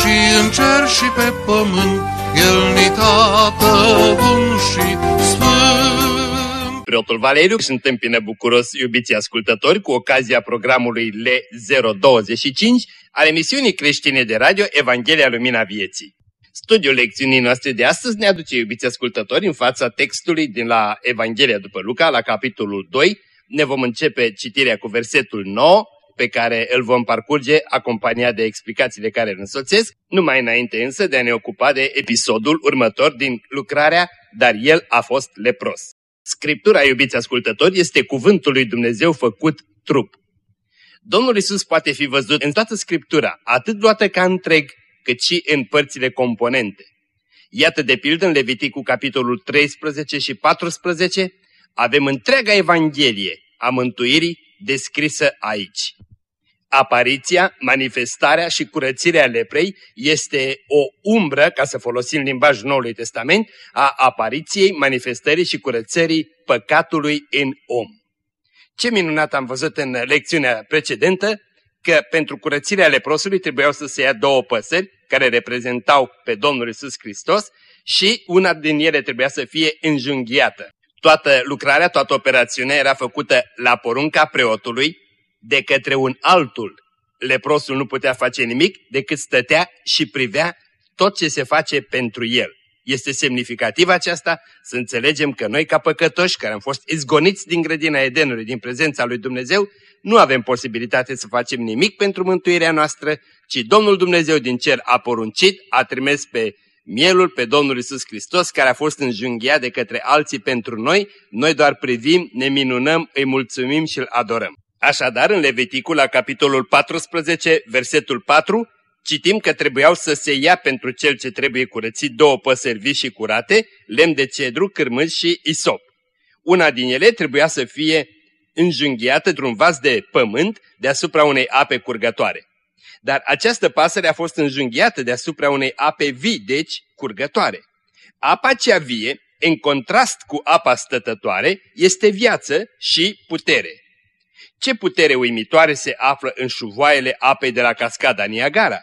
și în cer și pe pământ, El ni tată bun și sfânt. Preotul Valeriu își întâmpină bucuros iubiții ascultători cu ocazia programului L025 al emisiunii creștine de radio Evanghelia Lumina Vieții. Studiul lecțiunii noastre de astăzi ne aduce, iubiți ascultători, în fața textului din la Evanghelia după Luca, la capitolul 2. Ne vom începe citirea cu versetul 9, pe care îl vom parcurge acompaniat de explicațiile care îl însoțesc, numai înainte însă de a ne ocupa de episodul următor din lucrarea Dar el a fost lepros. Scriptura, iubiți ascultători, este cuvântul lui Dumnezeu făcut trup. Domnul Isus poate fi văzut în toată Scriptura, atât luată ca întreg, cât și în părțile componente. Iată de pildă în Leviticul capitolul 13 și 14 avem întreaga Evanghelie a mântuirii descrisă aici. Apariția, manifestarea și curățirea leprei este o umbră, ca să folosim limbajul Noului Testament, a apariției, manifestării și curățării păcatului în om. Ce minunat am văzut în lecțiunea precedentă, că pentru curățirea leprosului trebuiau să se ia două păsări care reprezentau pe Domnul Isus Hristos și una din ele trebuia să fie înjunghiată. Toată lucrarea, toată operațiunea era făcută la porunca preotului de către un altul. Leprosul nu putea face nimic decât stătea și privea tot ce se face pentru el. Este semnificativ aceasta să înțelegem că noi ca păcătoși care am fost izgoniți din grădina Edenului, din prezența lui Dumnezeu, nu avem posibilitate să facem nimic pentru mântuirea noastră, ci Domnul Dumnezeu din cer a poruncit, a trimis pe mielul, pe Domnul Isus Hristos, care a fost înjunghiat de către alții pentru noi, noi doar privim, ne minunăm, îi mulțumim și îl adorăm. Așadar, în Leviticul, la capitolul 14, versetul 4, citim că trebuiau să se ia pentru cel ce trebuie curățit două păsări vii și curate, lemn de cedru, cârmâz și isop. Una din ele trebuia să fie înjunghiată într-un vas de pământ deasupra unei ape curgătoare. Dar această pasăre a fost înjunghiată deasupra unei ape vii, deci curgătoare. Apa cea vie, în contrast cu apa stătătoare, este viață și putere. Ce putere uimitoare se află în șuvoaiele apei de la cascada Niagara?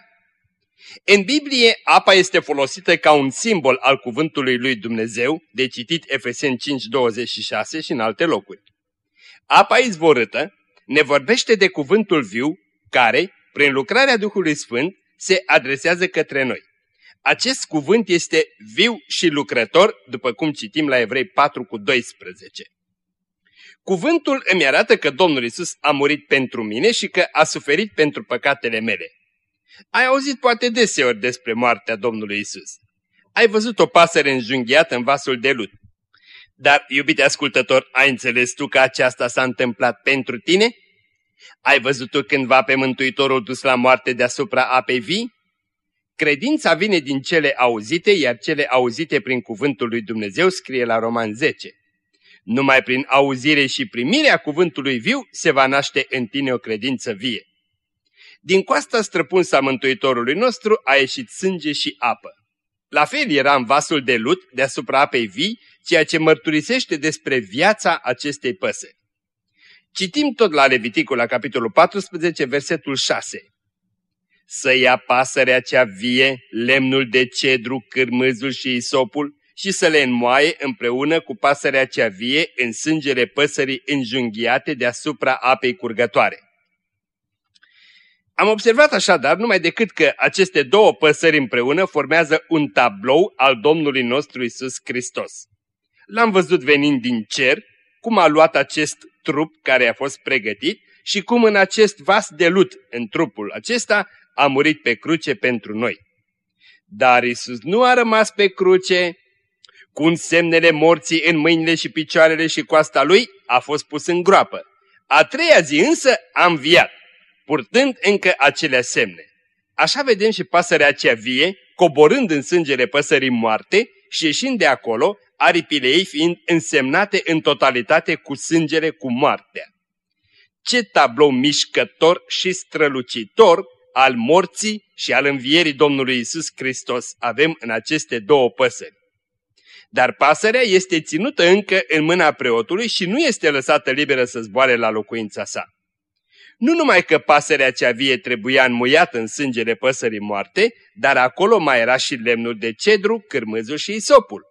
În Biblie, apa este folosită ca un simbol al cuvântului lui Dumnezeu, de citit Efeseni 5.26 și în alte locuri. Apa izvorâtă ne vorbește de cuvântul viu care, prin lucrarea Duhului Sfânt, se adresează către noi. Acest cuvânt este viu și lucrător, după cum citim la Evrei 4 cu 12. Cuvântul îmi arată că Domnul Isus a murit pentru mine și că a suferit pentru păcatele mele. Ai auzit poate deseori despre moartea Domnului Isus. Ai văzut o pasăre înjunghiată în vasul de lut. Dar, iubite ascultător, ai înțeles tu că aceasta s-a întâmplat pentru tine? Ai văzut tu cândva pe Mântuitorul dus la moarte deasupra apei vii? Credința vine din cele auzite, iar cele auzite prin cuvântul lui Dumnezeu scrie la Roman 10. Numai prin auzire și primirea cuvântului viu se va naște în tine o credință vie. Din coasta străpunsă a Mântuitorului nostru a ieșit sânge și apă. La fel era în vasul de lut deasupra apei vii, ceea ce mărturisește despre viața acestei păsări. Citim tot la Leviticul, la capitolul 14, versetul 6. Să ia pasărea cea vie, lemnul de cedru, cârmâzul și isopul și să le înmoaie împreună cu pasărea cea vie în sângele păsării înjunghiate deasupra apei curgătoare. Am observat așadar numai decât că aceste două păsări împreună formează un tablou al Domnului nostru Isus Hristos. L-am văzut venind din cer, cum a luat acest trup care a fost pregătit și cum în acest vas de lut, în trupul acesta, a murit pe cruce pentru noi. Dar Isus nu a rămas pe cruce, cu semnele morții în mâinile și picioarele și coasta lui, a fost pus în groapă. A treia zi însă a înviat purtând încă acele semne. Așa vedem și pasărea cea vie, coborând în sângele păsării moarte și ieșind de acolo, aripile ei fiind însemnate în totalitate cu sângele cu moartea. Ce tablou mișcător și strălucitor al morții și al învierii Domnului Isus Hristos avem în aceste două păsări. Dar pasărea este ținută încă în mâna preotului și nu este lăsată liberă să zboare la locuința sa. Nu numai că pasărea cea vie trebuia înmuiată în sângele păsării moarte, dar acolo mai era și lemnul de cedru, cârmâzul și isopul.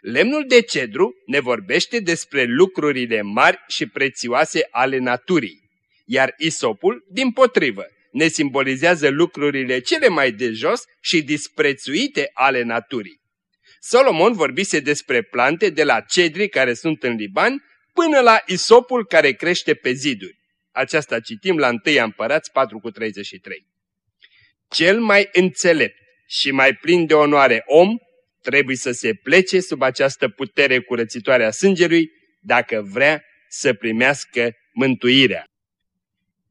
Lemnul de cedru ne vorbește despre lucrurile mari și prețioase ale naturii, iar isopul, din potrivă, ne simbolizează lucrurile cele mai de jos și disprețuite ale naturii. Solomon vorbise despre plante de la cedri care sunt în Liban până la isopul care crește pe ziduri. Aceasta citim la 1 Împărați 4 cu 33. Cel mai înțelept și mai plin de onoare om trebuie să se plece sub această putere curățitoare a sângelui dacă vrea să primească mântuirea.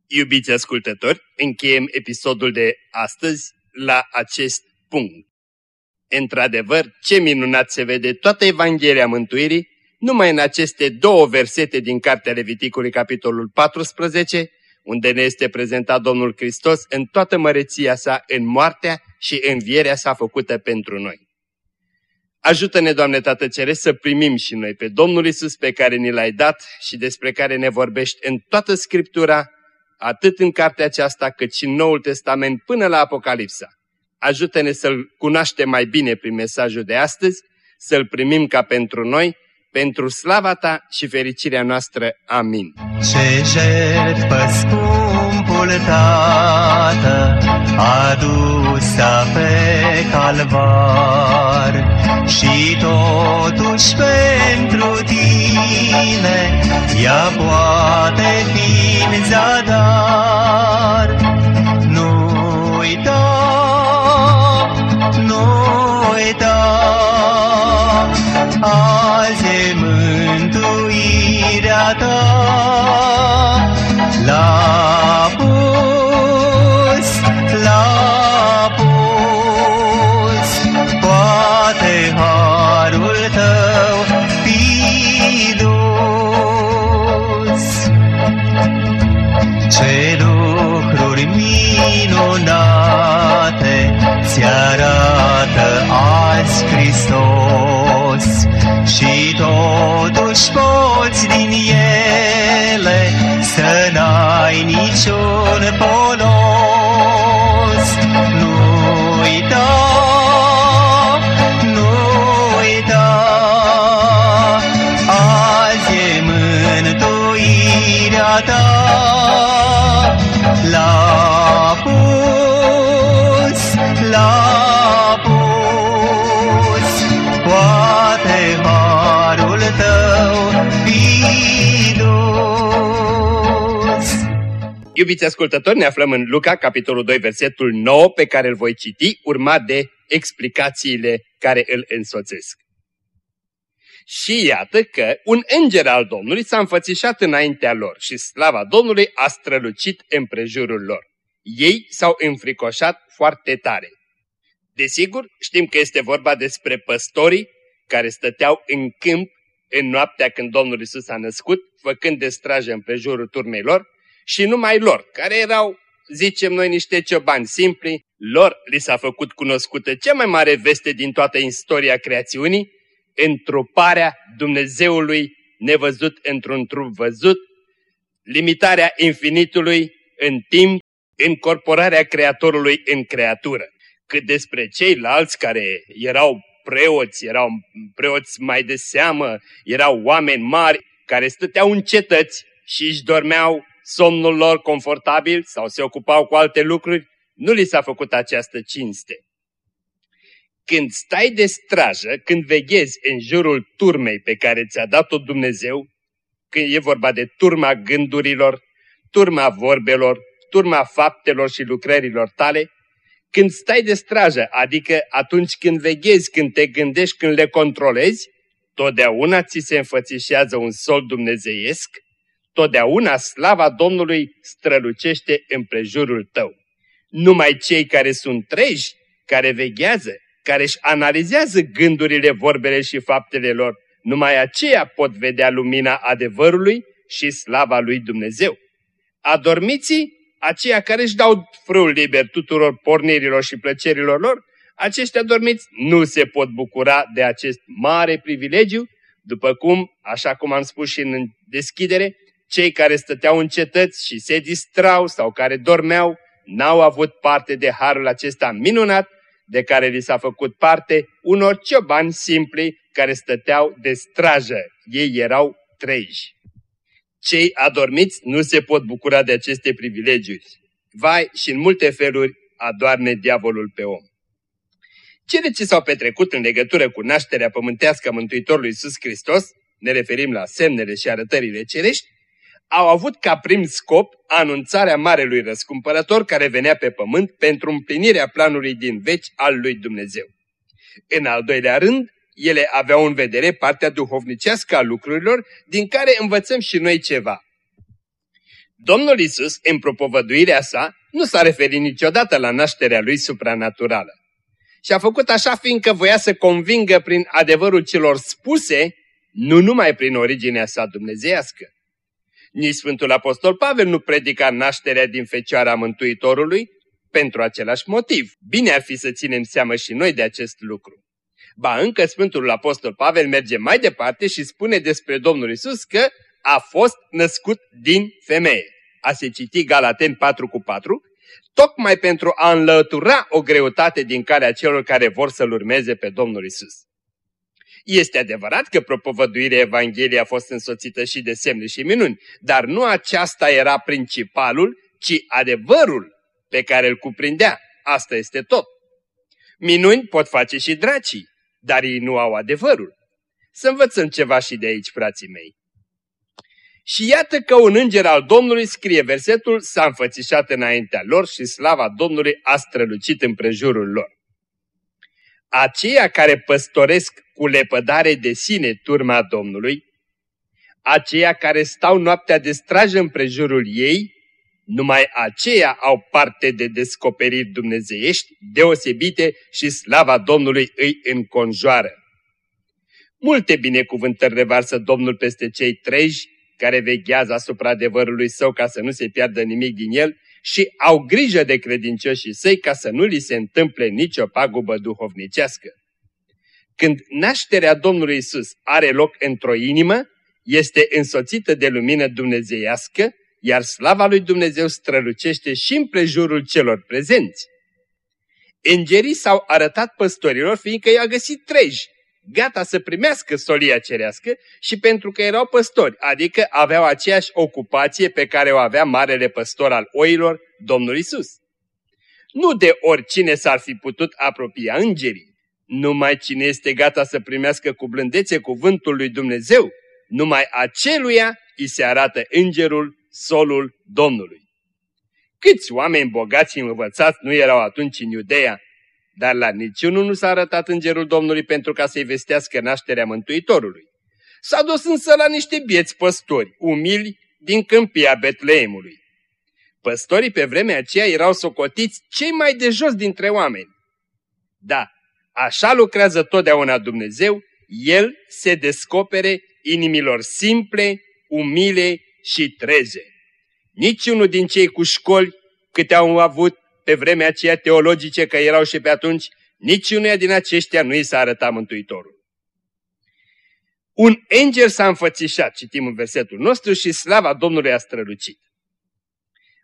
Iubiți ascultători, încheiem episodul de astăzi la acest punct. Într-adevăr, ce minunat se vede toată Evanghelia Mântuirii numai în aceste două versete din Cartea Leviticului, capitolul 14, unde ne este prezentat Domnul Hristos în toată măreția sa, în moartea și învierea sa făcută pentru noi. Ajută-ne, Doamne Tată Ceresc, să primim și noi pe Domnul Isus pe care ni l-ai dat și despre care ne vorbești în toată Scriptura, atât în cartea aceasta cât și în Noul Testament până la Apocalipsa. Ajută-ne să-L cunoaștem mai bine prin mesajul de astăzi, să-L primim ca pentru noi, pentru slava Ta și fericirea noastră. Amin. Ce jertfă scumpul Tată adusă pe calvar și totuși pentru tine ea poate fi în zadar. Niciun polos. Nu uita, nu uita, azi e mântuirea ta. Iubiți ascultători, ne aflăm în Luca, capitolul 2, versetul 9, pe care îl voi citi, urmat de explicațiile care îl însoțesc. Și iată că un înger al Domnului s-a înfățișat înaintea lor și slava Domnului a strălucit împrejurul lor. Ei s-au înfricoșat foarte tare. Desigur, știm că este vorba despre păstorii care stăteau în câmp în noaptea când Domnul Isus a născut, făcând de strajă împrejurul turmei lor, și numai lor, care erau, zicem noi, niște ciobani simpli, lor li s-a făcut cunoscută cea mai mare veste din toată istoria creațiunii, întruparea Dumnezeului nevăzut într-un trup văzut, limitarea infinitului în timp, încorporarea Creatorului în creatură. Cât despre ceilalți care erau preoți, erau preoți mai de seamă, erau oameni mari care stăteau în cetăți și își dormeau somnul lor confortabil sau se ocupau cu alte lucruri, nu li s-a făcut această cinste. Când stai de strajă, când veghezi în jurul turmei pe care ți-a dat-o Dumnezeu, când e vorba de turma gândurilor, turma vorbelor, turma faptelor și lucrărilor tale, când stai de strajă, adică atunci când veghezi, când te gândești, când le controlezi, totdeauna ți se înfățișează un sol dumnezeiesc, totdeauna slava Domnului strălucește împrejurul tău. Numai cei care sunt treji, care veghează, care își analizează gândurile, vorbele și faptele lor, numai aceia pot vedea lumina adevărului și slava lui Dumnezeu. Adormiții, aceia care își dau frâul liber tuturor pornirilor și plăcerilor lor, aceștia dormiți nu se pot bucura de acest mare privilegiu, după cum, așa cum am spus și în deschidere, cei care stăteau în cetăți și se distrau sau care dormeau, n-au avut parte de harul acesta minunat de care li s-a făcut parte unor ciobani simpli care stăteau de strajă. Ei erau treji. Cei adormiți nu se pot bucura de aceste privilegiuri. Vai și în multe feluri adoarne diavolul pe om. Cele ce s-au petrecut în legătură cu nașterea pământească a Mântuitorului Iisus Hristos, ne referim la semnele și arătările cerești, au avut ca prim scop anunțarea Marelui Răscumpărător care venea pe pământ pentru împlinirea planului din veci al lui Dumnezeu. În al doilea rând, ele aveau în vedere partea duhovnicească a lucrurilor, din care învățăm și noi ceva. Domnul Isus, în propovăduirea sa, nu s-a referit niciodată la nașterea lui supranaturală. Și a făcut așa fiindcă voia să convingă prin adevărul celor spuse, nu numai prin originea sa dumnezeiască. Nici Sfântul Apostol Pavel nu predica nașterea din Fecioara Mântuitorului pentru același motiv. Bine ar fi să ținem seamă și noi de acest lucru. Ba încă Sfântul Apostol Pavel merge mai departe și spune despre Domnul Isus că a fost născut din femeie. A se citi Galaten 4 cu 4, tocmai pentru a înlătura o greutate din calea celor care vor să-L urmeze pe Domnul Isus. Este adevărat că propovăduirea Evangheliei a fost însoțită și de semne și minuni, dar nu aceasta era principalul, ci adevărul pe care îl cuprindea. Asta este tot. Minuni pot face și dracii, dar ei nu au adevărul. Să învățăm ceva și de aici, frații mei. Și iată că un înger al Domnului scrie versetul, s-a înfățișat înaintea lor și slava Domnului a strălucit în prejurul lor. Aceia care păstoresc cu lepădare de sine turma Domnului, aceia care stau noaptea de strajă în prejurul ei, numai aceia au parte de descoperiri dumnezeiești deosebite și slava Domnului îi înconjoară. Multe binecuvântări revarsă Domnul peste cei treji care veghează asupra adevărului său ca să nu se piardă nimic din el și au grijă de credincioșii săi ca să nu li se întâmple nicio pagubă duhovnicească. Când nașterea Domnului Isus are loc într-o inimă, este însoțită de lumină dumnezeiască, iar slava lui Dumnezeu strălucește și în prejurul celor prezenți. Îngerii s-au arătat păstorilor fiindcă i-a găsit treji, gata să primească solia cerească și pentru că erau păstori, adică aveau aceeași ocupație pe care o avea marele păstor al oilor, Domnul Isus. Nu de oricine s-ar fi putut apropia îngerii, numai cine este gata să primească cu blândețe cuvântul lui Dumnezeu, numai aceluia îi se arată îngerul, solul Domnului. Câți oameni bogați învățați nu erau atunci în Iudeea, dar la niciunul nu s-a arătat îngerul Domnului pentru ca să-i vestească nașterea Mântuitorului. S-a dus însă la niște bieți păstori, umili, din câmpia Betleemului. Păstorii pe vremea aceea erau socotiți cei mai de jos dintre oameni. Da, așa lucrează totdeauna Dumnezeu, El se descopere inimilor simple, umile și treze. Niciunul din cei cu școli, câte au avut pe vremea aceea teologice, că erau și pe atunci, niciunuia din aceștia nu i s-a arătat Mântuitorul. Un înger s-a înfățișat, citim în versetul nostru, și slava Domnului a strălucit.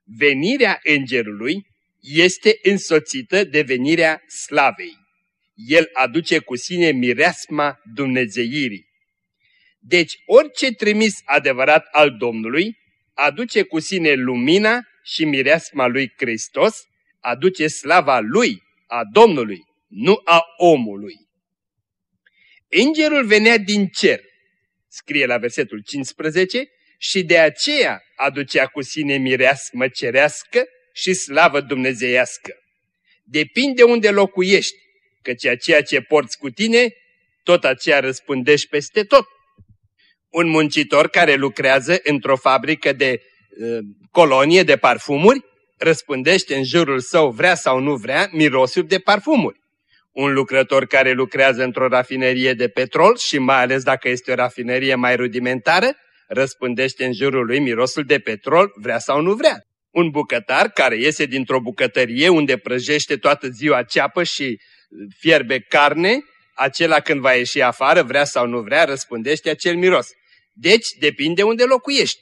Venirea îngerului este însoțită de venirea slavei. El aduce cu sine mireasma dumnezeirii. Deci orice trimis adevărat al Domnului aduce cu sine lumina și mireasma lui Hristos, aduce slava lui, a Domnului, nu a omului. Îngerul venea din cer, scrie la versetul 15, și de aceea aducea cu sine mireasmă cerească și slavă dumnezeiască. Depinde unde locuiești, căci ceea ce porți cu tine, tot aceea răspândești peste tot. Un muncitor care lucrează într-o fabrică de uh, colonie de parfumuri răspândește în jurul său, vrea sau nu vrea, mirosuri de parfumuri. Un lucrător care lucrează într-o rafinerie de petrol și mai ales dacă este o rafinerie mai rudimentară, răspândește în jurul lui mirosul de petrol, vrea sau nu vrea. Un bucătar care iese dintr-o bucătărie unde prăjește toată ziua ceapă și fierbe carne, acela când va ieși afară, vrea sau nu vrea, răspândește acel miros. Deci depinde unde locuiești.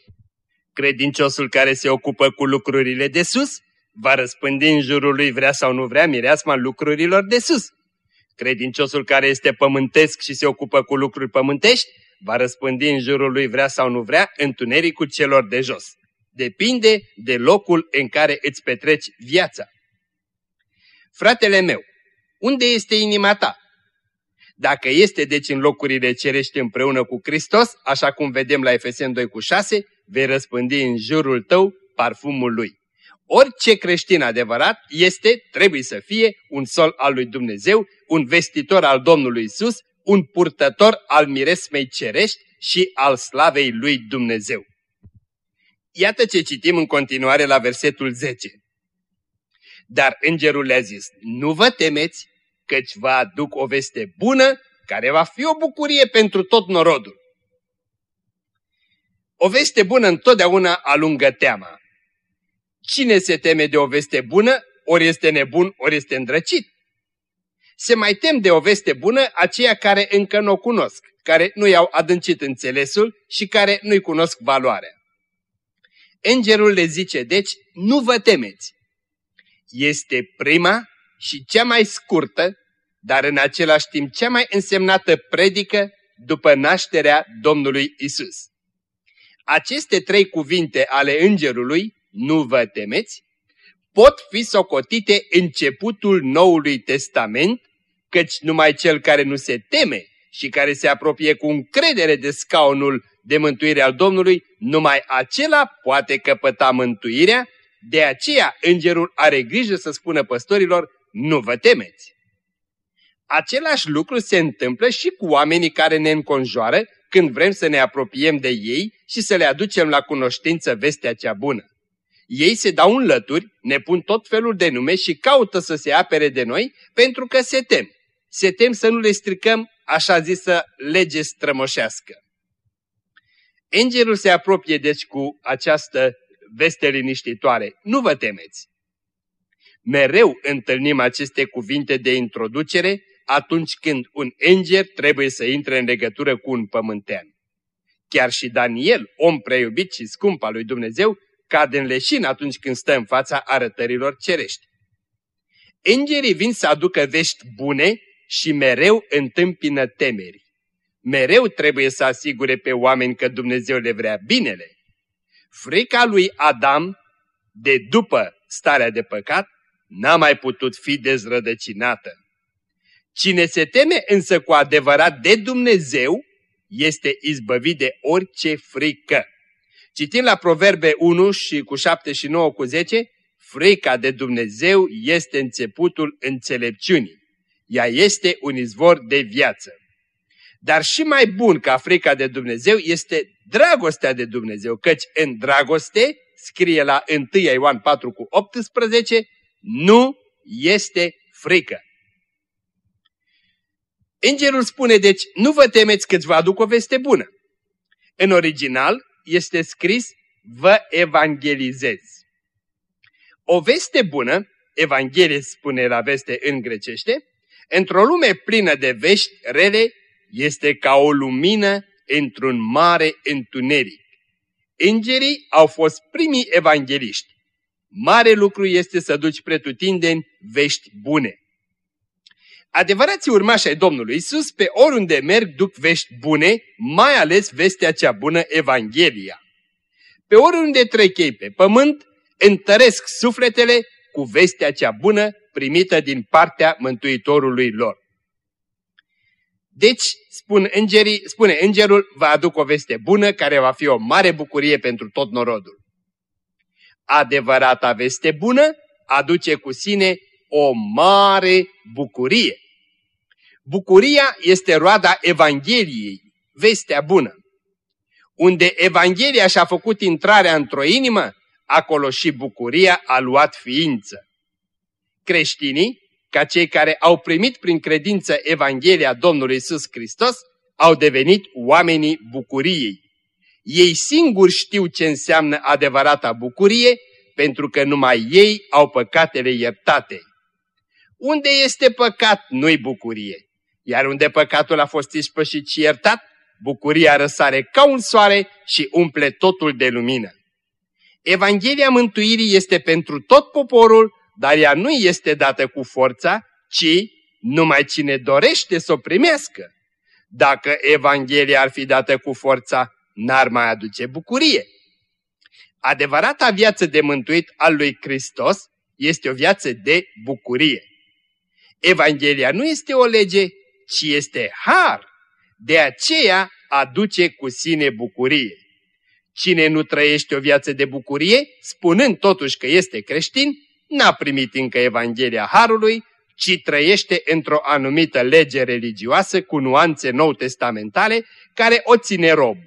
Credinciosul care se ocupă cu lucrurile de sus va răspândi în jurul lui vrea sau nu vrea mireasma lucrurilor de sus. Credinciosul care este pământesc și se ocupă cu lucruri pământești va răspândi în jurul lui vrea sau nu vrea întunericul celor de jos. Depinde de locul în care îți petreci viața. Fratele meu, unde este inima ta? Dacă este deci în locurile cerești împreună cu Hristos, așa cum vedem la Efesen 2 cu 6, vei răspândi în jurul tău parfumul lui. Orice creștin adevărat este, trebuie să fie, un sol al lui Dumnezeu, un vestitor al Domnului Isus, un purtător al miresmei cerești și al slavei lui Dumnezeu. Iată ce citim în continuare la versetul 10. Dar îngerul le-a zis, nu vă temeți, căci vă aduc o veste bună, care va fi o bucurie pentru tot norodul. O veste bună întotdeauna alungă teama. Cine se teme de o veste bună, ori este nebun, ori este îndrăcit. Se mai tem de o veste bună aceia care încă nu o cunosc, care nu i-au adâncit înțelesul și care nu-i cunosc valoarea. Îngerul le zice, deci, nu vă temeți. Este prima și cea mai scurtă, dar în același timp cea mai însemnată predică după nașterea Domnului Isus. Aceste trei cuvinte ale îngerului, nu vă temeți, pot fi socotite începutul Noului Testament, căci numai cel care nu se teme și care se apropie cu încredere de scaunul de mântuire al Domnului, numai acela poate căpăta mântuirea, de aceea îngerul are grijă să spună păstorilor, nu vă temeți. Același lucru se întâmplă și cu oamenii care ne înconjoară când vrem să ne apropiem de ei și să le aducem la cunoștință vestea cea bună. Ei se dau în lături, ne pun tot felul de nume și caută să se apere de noi pentru că se tem. Se tem să nu le stricăm așa zisă lege strămoșească. Îngerul se apropie deci cu această veste liniștitoare. Nu vă temeți! Mereu întâlnim aceste cuvinte de introducere atunci când un înger trebuie să intre în legătură cu un pământean. Chiar și Daniel, om preiubit și scump al lui Dumnezeu, cade în leșin atunci când stă în fața arătărilor cerești. Îngerii vin să aducă vești bune și mereu întâmpină temeri. Mereu trebuie să asigure pe oameni că Dumnezeu le vrea binele. Frica lui Adam, de după starea de păcat, n-a mai putut fi dezrădăcinată. Cine se teme însă cu adevărat de Dumnezeu, este izbăvit de orice frică. Citim la Proverbe 1 și cu 7 și 9 cu 10, frica de Dumnezeu este începutul înțelepciunii. Ea este un izvor de viață. Dar și mai bun ca frica de Dumnezeu este dragostea de Dumnezeu, căci în dragoste, scrie la 1 Ioan 4 cu 18, nu este frică. Îngerul spune deci, nu vă temeți că vă aduc o veste bună. În original este scris, vă evangelizez. O veste bună, Evanghelie spune la veste în grecește, într-o lume plină de vești rele, este ca o lumină într-un mare întuneric. Îngerii au fost primii evangeliști. Mare lucru este să duci pretutindeni vești bune. Adevărații urmași ai Domnului Isus, pe oriunde merg, duc vești bune, mai ales vestea cea bună, Evanghelia. Pe oriunde trec ei pe pământ, întăresc sufletele cu vestea cea bună primită din partea Mântuitorului lor. Deci, spun îngerii, spune îngerul, vă aduc o veste bună care va fi o mare bucurie pentru tot norodul. Adevărata veste bună aduce cu sine o mare bucurie. Bucuria este roada Evangheliei, vestea bună. Unde Evanghelia și-a făcut intrarea într-o inimă, acolo și bucuria a luat ființă. Creștinii, ca cei care au primit prin credință Evanghelia Domnului Isus Hristos, au devenit oamenii bucuriei. Ei singuri știu ce înseamnă adevărata bucurie, pentru că numai ei au păcatele iertate. Unde este păcat, nu-i bucurie. Iar unde păcatul a fost ispășit și iertat, bucuria răsare ca un soare și umple totul de lumină. Evanghelia mântuirii este pentru tot poporul, dar ea nu este dată cu forța, ci numai cine dorește să o primească. Dacă Evanghelia ar fi dată cu forța, n-ar mai aduce bucurie. Adevărata viață de mântuit al lui Hristos este o viață de bucurie. Evanghelia nu este o lege, ci este har. De aceea aduce cu sine bucurie. Cine nu trăiește o viață de bucurie, spunând totuși că este creștin, n-a primit încă Evanghelia Harului, ci trăiește într-o anumită lege religioasă cu nuanțe nou testamentale care o ține rob.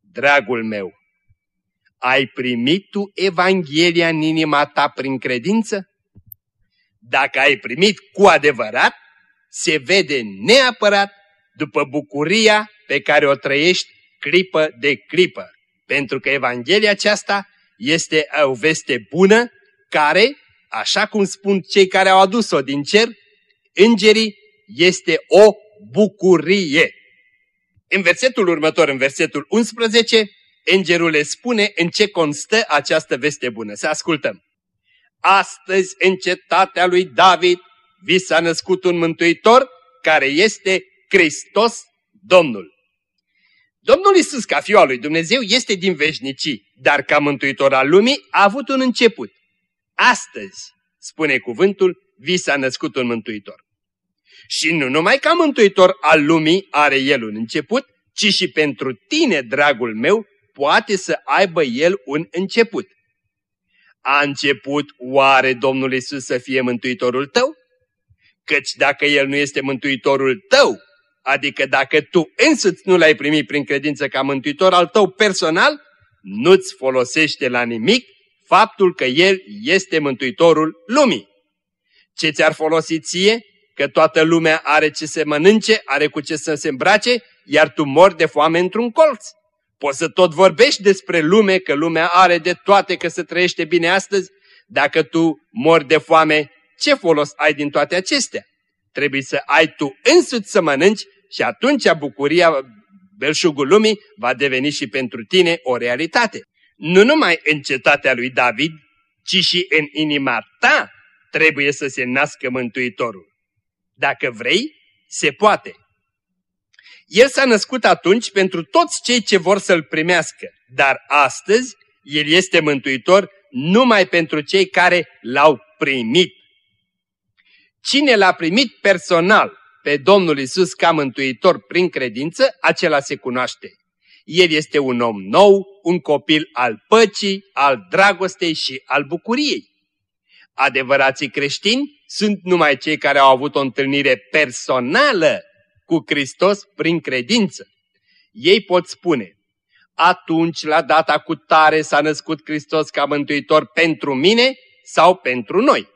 Dragul meu, ai primit tu Evanghelia în inima ta prin credință? Dacă ai primit cu adevărat, se vede neapărat după bucuria pe care o trăiești clipă de clipă. Pentru că Evanghelia aceasta este o veste bună care, așa cum spun cei care au adus-o din cer, îngerii, este o bucurie. În versetul următor, în versetul 11, îngerul le spune în ce constă această veste bună. Să ascultăm. Astăzi în cetatea lui David vi s-a născut un mântuitor care este Hristos Domnul. Domnul Isus, ca Fiul al lui Dumnezeu, este din veșnicii, dar ca mântuitor al lumii a avut un început. Astăzi, spune cuvântul, vi s-a născut un mântuitor. Și nu numai ca mântuitor al lumii are el un început, ci și pentru tine, dragul meu, poate să aibă el un început. A început oare Domnul Isus să fie mântuitorul tău? Căci dacă El nu este mântuitorul tău, adică dacă tu însuți nu l-ai primit prin credință ca mântuitor al tău personal, nu-ți folosește la nimic faptul că El este mântuitorul lumii. Ce ți-ar folosi ție? Că toată lumea are ce să mănânce, are cu ce să se îmbrace, iar tu mori de foame într-un colț. Poți să tot vorbești despre lume, că lumea are de toate, că se trăiește bine astăzi. Dacă tu mori de foame, ce folos ai din toate acestea? Trebuie să ai tu însuți să mănânci și atunci bucuria, belșugul lumii, va deveni și pentru tine o realitate. Nu numai în cetatea lui David, ci și în inima ta trebuie să se nască Mântuitorul. Dacă vrei, se poate. El s-a născut atunci pentru toți cei ce vor să-L primească, dar astăzi El este mântuitor numai pentru cei care L-au primit. Cine L-a primit personal pe Domnul Isus ca mântuitor prin credință, acela se cunoaște. El este un om nou, un copil al păcii, al dragostei și al bucuriei. Adevărații creștini sunt numai cei care au avut o întâlnire personală cu Hristos prin credință. Ei pot spune, atunci la data cu tare s-a născut Hristos ca mântuitor pentru mine sau pentru noi.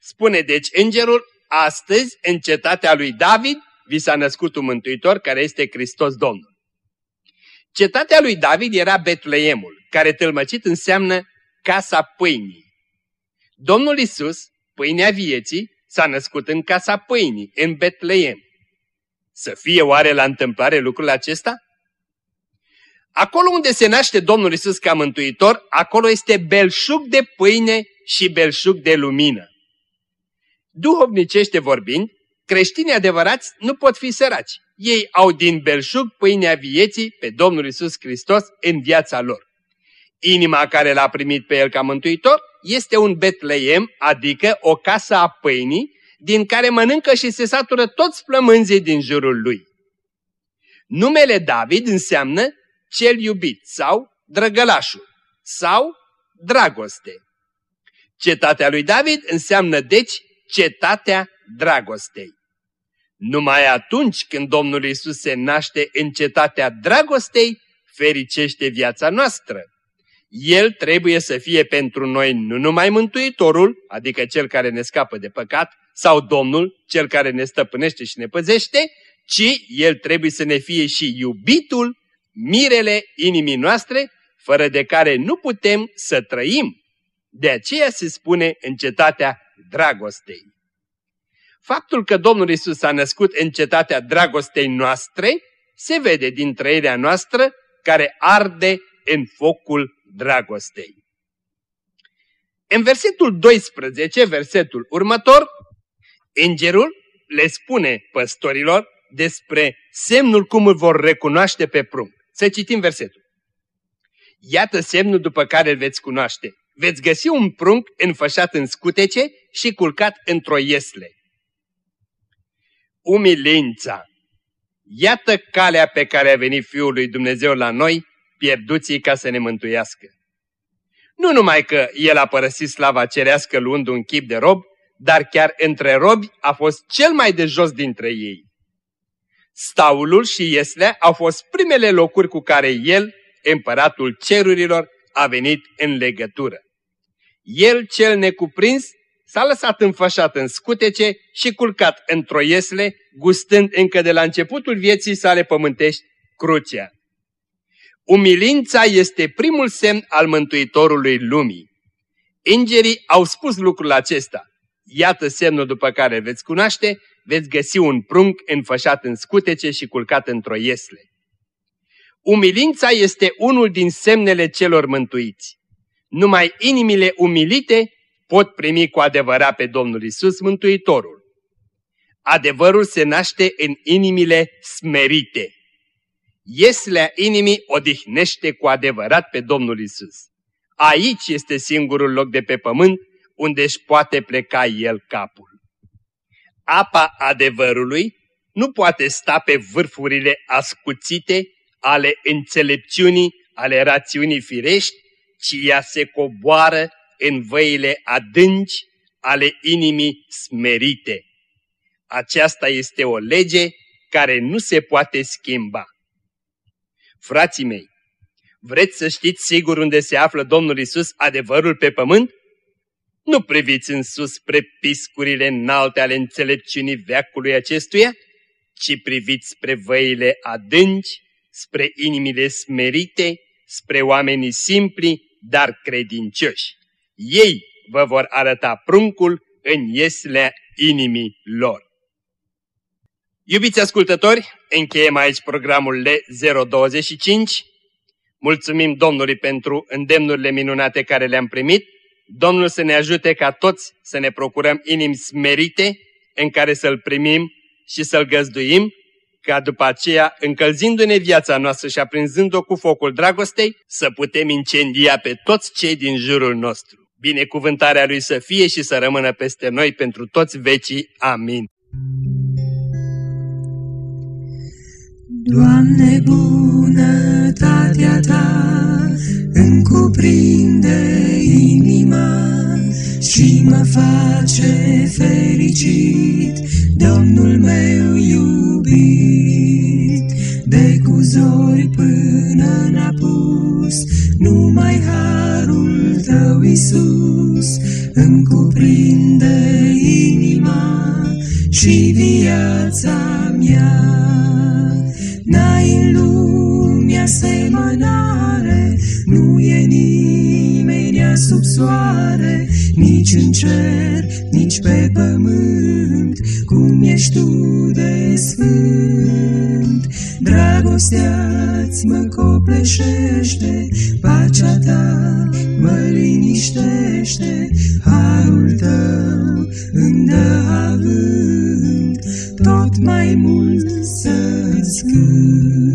Spune deci îngerul, astăzi în cetatea lui David vi s-a născut un mântuitor care este Hristos Domnul. Cetatea lui David era Betleemul, care tâlmăcit înseamnă casa pâinii. Domnul Isus, pâinea vieții, s-a născut în casa pâinii, în Betleem. Să fie oare la întâmplare lucrul acesta? Acolo unde se naște Domnul Isus ca mântuitor, acolo este belșug de pâine și belșug de lumină. Duhovnicește vorbind, creștinii adevărați nu pot fi săraci. Ei au din belșug pâinea vieții pe Domnul Isus Hristos în viața lor. Inima care l-a primit pe el ca mântuitor este un Betleem, adică o casă a pâinii, din care mănâncă și se satură toți flămânzii din jurul lui. Numele David înseamnă cel iubit sau drăgălașul sau dragoste. Cetatea lui David înseamnă deci cetatea dragostei. Numai atunci când Domnul Isus se naște în cetatea dragostei, fericește viața noastră. El trebuie să fie pentru noi nu numai Mântuitorul, adică Cel care ne scapă de păcat, sau Domnul, Cel care ne stăpânește și ne păzește, ci El trebuie să ne fie și iubitul, mirele inimii noastre, fără de care nu putem să trăim. De aceea se spune în cetatea dragostei. Faptul că Domnul Isus a născut în cetatea dragostei noastre se vede din trăirea noastră care arde în focul dragostei. În versetul 12, versetul următor, îngerul le spune păstorilor despre semnul cum îl vor recunoaște pe prunc. Să citim versetul. Iată semnul după care îl veți cunoaște. Veți găsi un prunc înfășat în scutece și culcat într-o iesle. Umilința. Iată calea pe care a venit Fiul lui Dumnezeu la noi, pierduții ca să ne mântuiască. Nu numai că El a părăsit slava cerească luând un chip de rob, dar chiar între robi a fost cel mai de jos dintre ei. Staulul și Ieslea au fost primele locuri cu care El, împăratul cerurilor, a venit în legătură. El cel necuprins s-a lăsat înfășat în scutece și culcat într-o iesle, gustând încă de la începutul vieții sale pământești crucea. Umilința este primul semn al Mântuitorului lumii. Îngerii au spus lucrul acesta. Iată semnul după care veți cunoaște, veți găsi un prunc înfășat în scutece și culcat într-o iesle. Umilința este unul din semnele celor mântuiți. Numai inimile umilite pot primi cu adevărat pe Domnul Isus Mântuitorul. Adevărul se naște în inimile smerite. Ieslea inimii odihnește cu adevărat pe Domnul Isus. Aici este singurul loc de pe pământ unde își poate pleca el capul. Apa adevărului nu poate sta pe vârfurile ascuțite ale înțelepciunii, ale rațiunii firești, ci ea se coboară în văile adânci ale inimii smerite. Aceasta este o lege care nu se poate schimba. Frații mei, vreți să știți sigur unde se află Domnul Isus, adevărul pe pământ? Nu priviți în sus spre piscurile înalte ale înțelepciunii veacului acestuia, ci priviți spre văile adânci, spre inimile smerite, spre oamenii simpli, dar credincioși. Ei vă vor arăta pruncul în ieslea inimii lor. Iubiți ascultători, încheiem aici programul L025. Mulțumim Domnului pentru îndemnurile minunate care le-am primit. Domnul să ne ajute ca toți să ne procurăm inimi smerite în care să-L primim și să-L găzduim, ca după aceea, încălzindu-ne viața noastră și aprinzând-o cu focul dragostei, să putem incendia pe toți cei din jurul nostru. Binecuvântarea Lui să fie și să rămână peste noi pentru toți vecii. Amin. Doamne, bunătatea Ta îmi cuprinde inima și mă face fericit, Domnul meu iubit. De cu zori până n-apus, numai harul Tău, Iisus, îmi cuprinde inima și viața mea. N-ai în lume asemănare, nu e nimeni sub soare, nici în cer, nici pe pământ, cum ești tu de sfânt. Dragostea-ți mă copleșește, pacea ta mă liniștește, harul tău îmi dă avânt, tot mai mult să-ți cânt.